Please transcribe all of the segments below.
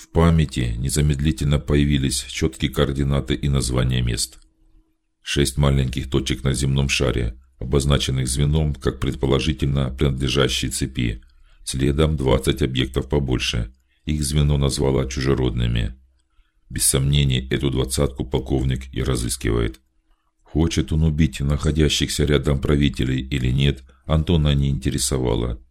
В памяти незамедлительно появились четкие координаты и названия мест. Шесть маленьких точек на земном шаре, обозначенных звеном как предположительно принадлежащие цепи. Следом двадцать объектов побольше. Их звено назвало чужеродными. Без сомнений, эту двадцатку полковник и разыскивает. Хочет он убить находящихся рядом правителей или нет, Антона не интересовало.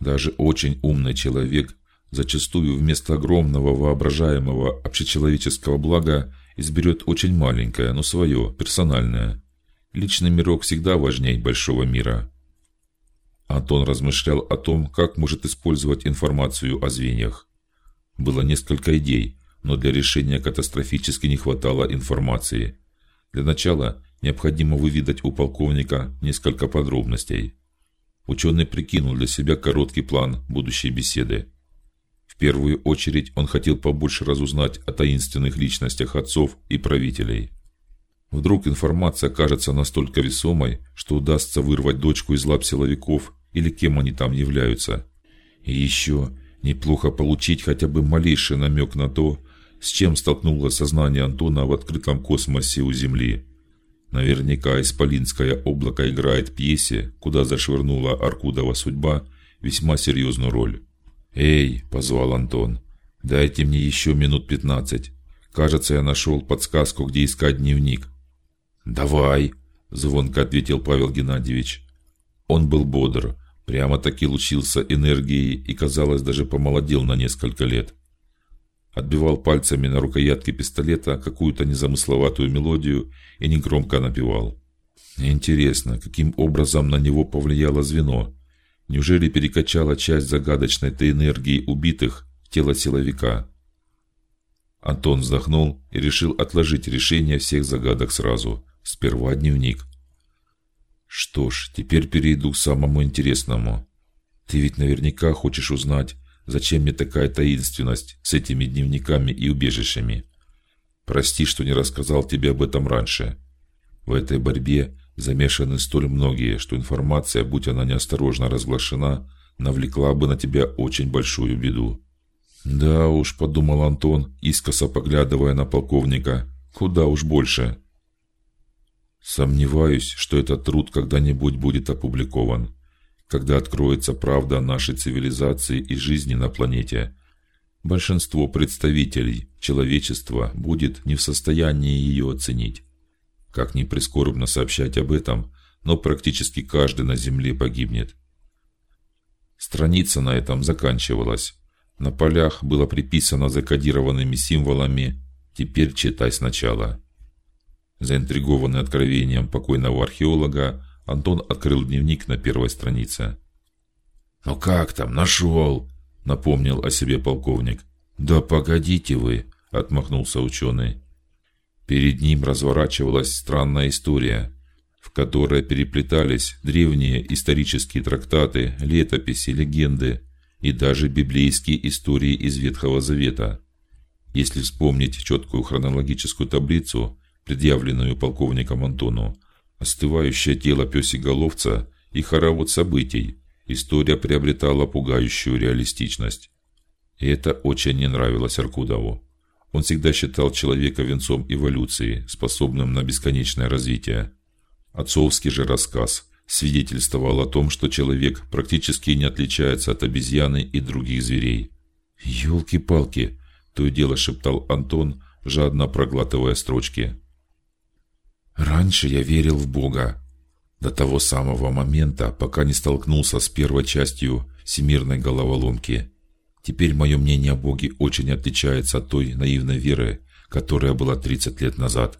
Даже очень умный человек зачастую вместо огромного воображаемого общечеловеческого блага изберет очень маленькое, но свое, персональное. Личный мирок всегда важнее большого мира. Антон размышлял о том, как может использовать информацию о звеньях. Было несколько идей, но для решения катастрофически не хватало информации. Для начала необходимо выведать у полковника несколько подробностей. Ученый прикинул для себя короткий план будущей беседы. В первую очередь он хотел побольше разузнать о таинственных личностях отцов и правителей. Вдруг информация окажется настолько весомой, что удастся вырвать дочку из лап силовиков или кем они там являются. И еще неплохо получить хотя бы малейший намек на то, с чем столкнулось сознание Антона в открытом космосе у Земли. Наверняка исполинское облако играет пьесе, куда зашвырнула Аркудова судьба, весьма серьезную роль. Эй, позвал Антон, дайте мне еще минут пятнадцать. Кажется, я нашел подсказку, где искать дневник. Давай, звонко ответил Павел Геннадьевич. Он был бодр, прямо-таки лучился энергией и, казалось, даже помолодел на несколько лет. Отбивал пальцами на рукоятке пистолета какую-то незамысловатую мелодию и негромко напевал. Интересно, каким образом на него повлияло звено? Неужели перекачала часть загадочной этой энергии убитых в тело силовика? Антон вздохнул и решил отложить решение всех загадок сразу. Сперва дневник. Что ж, теперь перейду к самому интересному. Ты ведь наверняка хочешь узнать, зачем мне такая таинственность с этими дневниками и убежищами. Прости, что не рассказал тебе об этом раньше. В этой борьбе замешаны столь многие, что информация, будь она неосторожно разглашена, навлекла бы на тебя очень большую беду. Да уж, подумал Антон, искоса поглядывая на полковника, куда уж больше. Сомневаюсь, что этот труд когда-нибудь будет опубликован, когда откроется правда о нашей цивилизации и жизни на планете. Большинство представителей человечества будет не в состоянии ее оценить. Как ни прискорбно сообщать об этом, но практически каждый на земле погибнет. Страница на этом заканчивалась. На полях было приписано закодированными символами: "Теперь читай сначала". Заинтригованный откровением покойного археолога, Антон открыл дневник на первой странице. "Ну как там, нашел?» – напомнил о себе полковник. "Да погодите вы", отмахнулся ученый. Перед ним разворачивалась странная история, в которой переплетались древние исторические трактаты, летописи, легенды и даже библейские истории из Ветхого Завета. Если вспомнить четкую хронологическую таблицу, предъявленную полковником Антону, остывающее тело пёсеголовца и хоровод событий, история приобретала пугающую реалистичность. И это очень не нравилось Аркудову. Он всегда считал человека венцом эволюции, способным на бесконечное развитие. Отцовский же рассказ свидетельствовал о том, что человек практически не отличается от обезьяны и других зверей. Ёлки-палки, то и дело шептал Антон, жадно проглатывая строчки. Раньше я верил в Бога, до того самого момента, пока не столкнулся с первой частью всемирной головоломки. Теперь мое мнение о Боге очень отличается от той наивной веры, которая была 30 лет назад.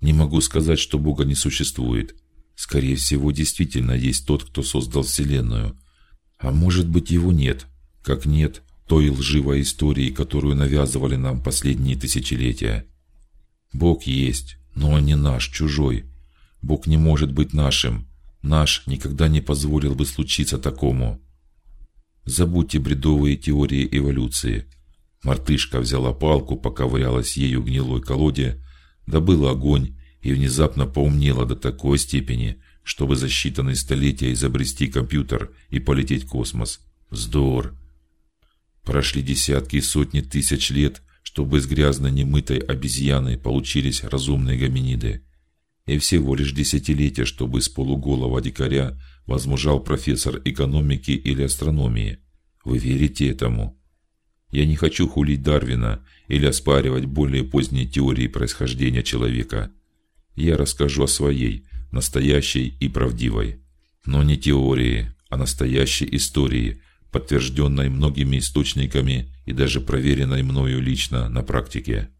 Не могу сказать, что Бога не существует. Скорее всего, действительно есть тот, кто создал вселенную. А может быть, его нет, как нет той лживой истории, которую навязывали нам последние тысячелетия. Бог есть, но он не наш, чужой. Бог не может быть нашим. Наш никогда не позволил бы случиться такому. Забудьте бредовые теории эволюции. Мартышка взяла палку, поковырялась ею в гнилой колоде, добыла огонь и внезапно поумнела до такой степени, чтобы за считанные столетия изобрести компьютер и полететь в космос. Вздор. Прошли десятки и сотни тысяч лет, чтобы из грязно немытой обезьяны получились разумные гоминиды. И всего лишь десятилетия, чтобы из полуголого дикаря возмужал профессор экономики или астрономии. Вы верите этому? Я не хочу хулить Дарвина или оспаривать более поздние теории происхождения человека. Я расскажу о своей, настоящей и правдивой, но не теории, а настоящей истории, подтвержденной многими источниками и даже проверенной мною лично на практике.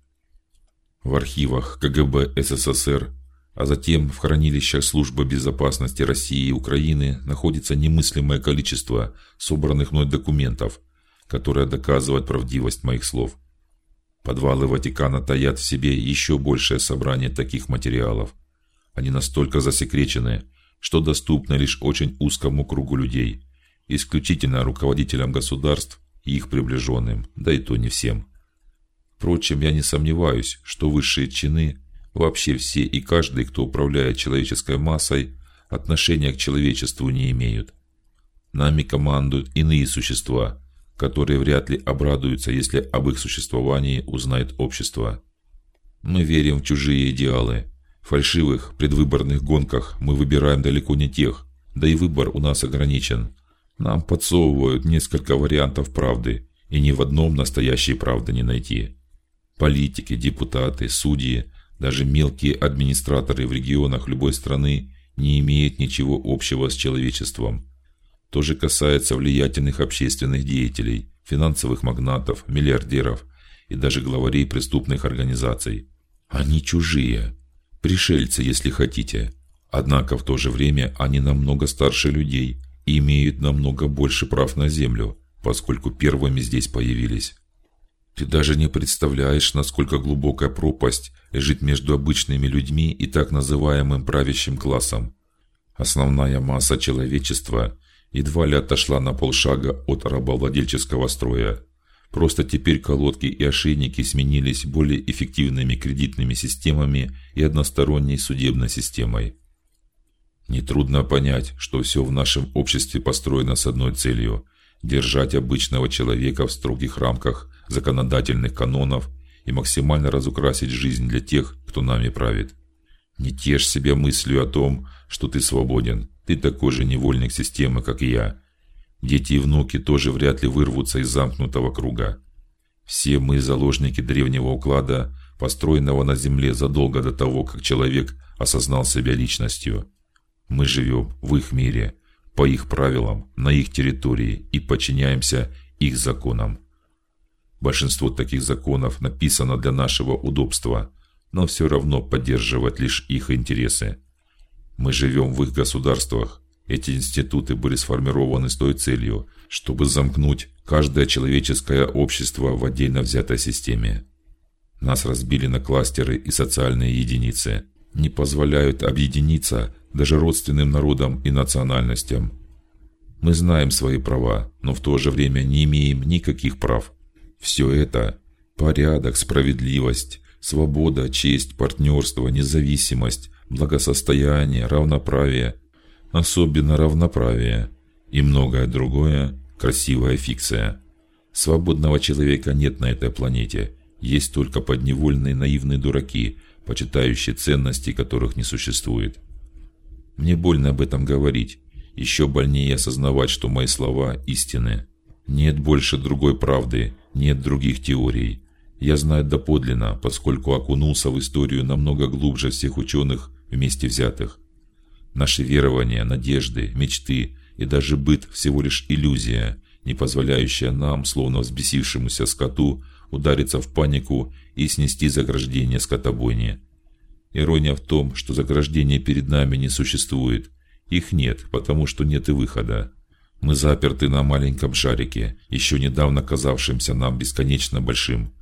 В архивах КГБ СССР, а затем в хранилищах службы безопасности России и Украины находится немыслимое количество собранных мной документов, которые доказывают правдивость моих слов. Подвалы Ватикана таят в себе еще большее собрание таких материалов. Они настолько засекречены, что доступны лишь очень узкому кругу людей исключительно руководителям государств и их приближенным, да и то не всем. Впрочем, я не сомневаюсь, что высшие чины, вообще все и каждый, кто управляет человеческой массой, отношения к человечеству не имеют. Нами командуют иные существа, которые вряд ли обрадуются, если об их существовании узнает общество. Мы верим в чужие идеалы. В фальшивых предвыборных гонках мы выбираем далеко не тех, да и выбор у нас ограничен. Нам подсовывают несколько вариантов правды, и ни в одном настоящей правды не найти. Политики, депутаты, судьи, даже мелкие администраторы в регионах любой страны не имеют ничего общего с человечеством. То же касается влиятельных общественных деятелей, финансовых магнатов, миллиардеров и даже главарей преступных организаций. Они чужие, пришельцы, если хотите. Однако в то же время они намного старше людей имеют намного больше прав на землю, поскольку первыми здесь появились. Ты даже не представляешь, насколько глубокая пропасть лежит между обычными людьми и так называемым правящим классом. Основная масса человечества едва ли отошла на полшага от рабовладельческого строя. Просто теперь колодки и ошейники сменились более эффективными кредитными системами и односторонней судебной системой. Нетрудно понять, что все в нашем обществе построено с одной целью: держать обычного человека в строгих рамках законодательных канонов и максимально разукрасить жизнь для тех, кто нами правит. Не тешь себя мыслью о том, что ты свободен. Ты такой же невольник системы, как и я. Дети и внуки тоже вряд ли вырвутся из замкнутого круга. Все мы заложники древнего уклада, построенного на земле задолго до того, как человек осознал себя личностью. Мы живем в их мире, по их правилам, на их территории и подчиняемся их законам. Большинство таких законов написано для нашего удобства, но все равно поддерживает лишь их интересы. Мы живем в их государствах. Эти институты были сформированы с той целью, чтобы замкнуть каждое человеческое общество в отдельно взятой системе. Нас разбили на кластеры и социальные единицы, не позволяют объединиться даже родственным народам и национальностям. Мы знаем свои права, но в то же время не имеем никаких прав. Все это порядок, справедливость, свобода, честь, партнерство, независимость, благосостояние, равноправие, особенно равноправие и многое другое красивая фикция. Свободного человека нет на этой планете, есть только подневольные наивные дураки, почитающие ценности, которых не существует. Мне больно об этом говорить. Еще больнее осознавать, что мои слова истинны. Нет больше другой правды, нет других теорий. Я знаю доподлинно, поскольку окунулся в историю намного глубже всех ученых вместе взятых. Наши верования, надежды, мечты и даже быт всего лишь иллюзия, не позволяющая нам, словно взбесившемуся скоту, удариться в панику и снести заграждение скотобойни. Ирония в том, что заграждения перед нами не существует. Их нет, потому что нет и выхода. Мы заперты на маленьком шарике, еще недавно казавшемся нам бесконечно большим.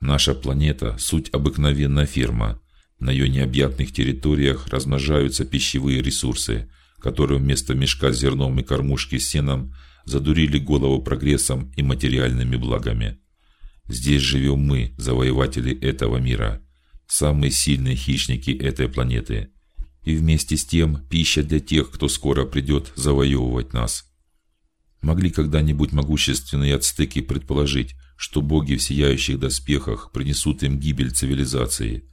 Наша планета суть обыкновенная ферма. На ее необъятных территориях размножаются пищевые ресурсы, которые вместо мешка с зерном и кормушки с сеном задурили голову прогрессом и материальными благами. Здесь живем мы, завоеватели этого мира самые сильные хищники этой планеты, и вместе с тем пища для тех, кто скоро придет завоевывать нас. Могли когда-нибудь могущественные ацтеки предположить, что боги в сияющих доспехах принесут им гибель цивилизации?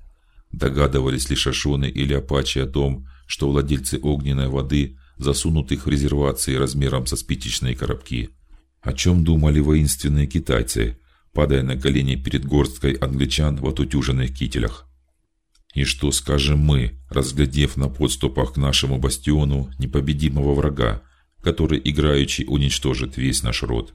Догадывались ли шашоны или апачи о том, что владельцы огненной воды засунут их в резервации размером со спичечные коробки? О чем думали воинственные китайцы, падая на колени перед горсткой англичан в отутюженных кителях? И что скажем мы, разглядев на подступах к нашему бастиону непобедимого врага, который играючи уничтожит весь наш род?